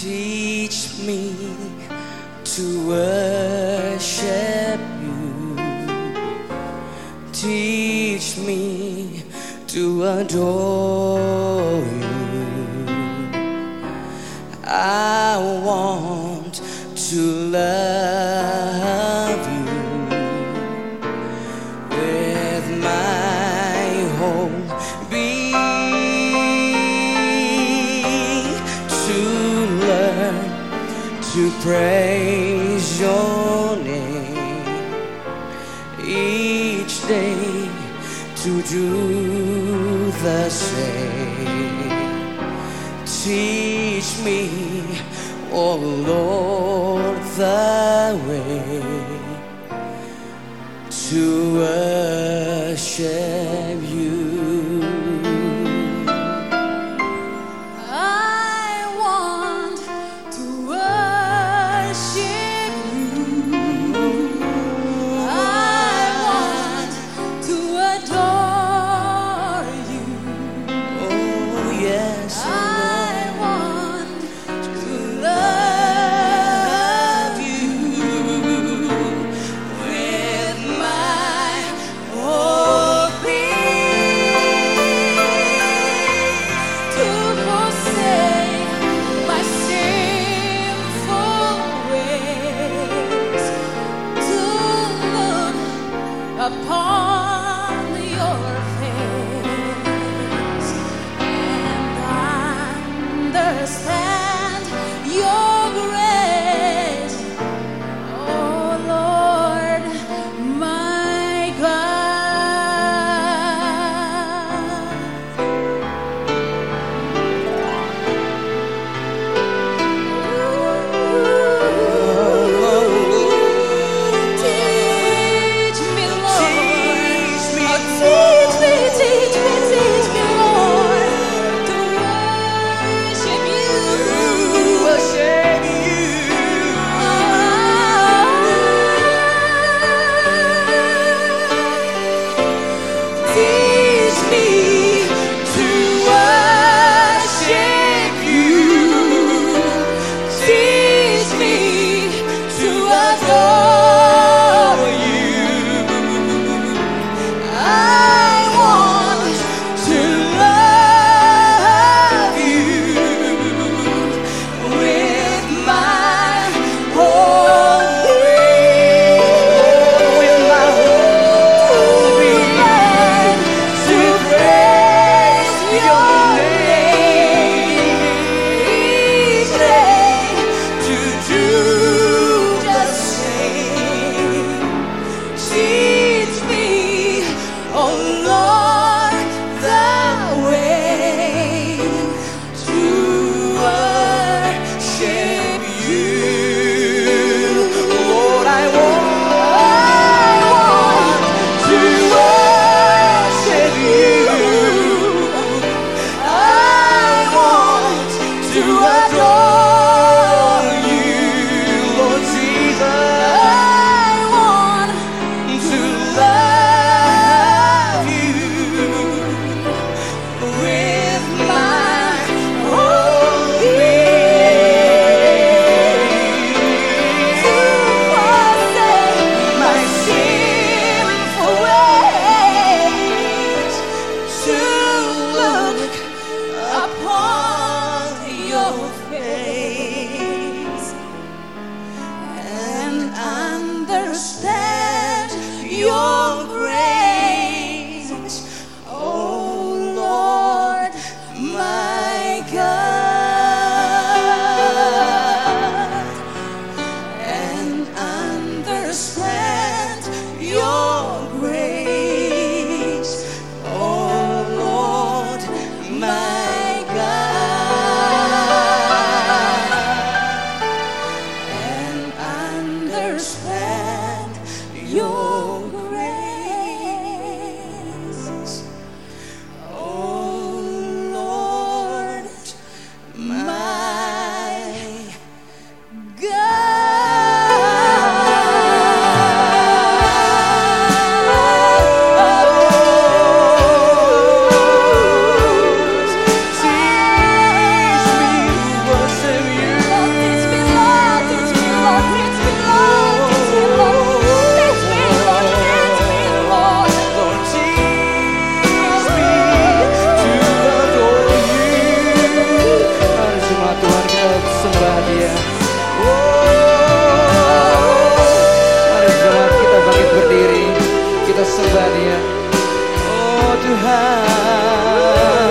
Teach me to worship you. Teach me to adore to praise your name each day to do the same. Teach me, oh Lord, the way to worship you. upon Kita sembah dia. Oh Tuhan.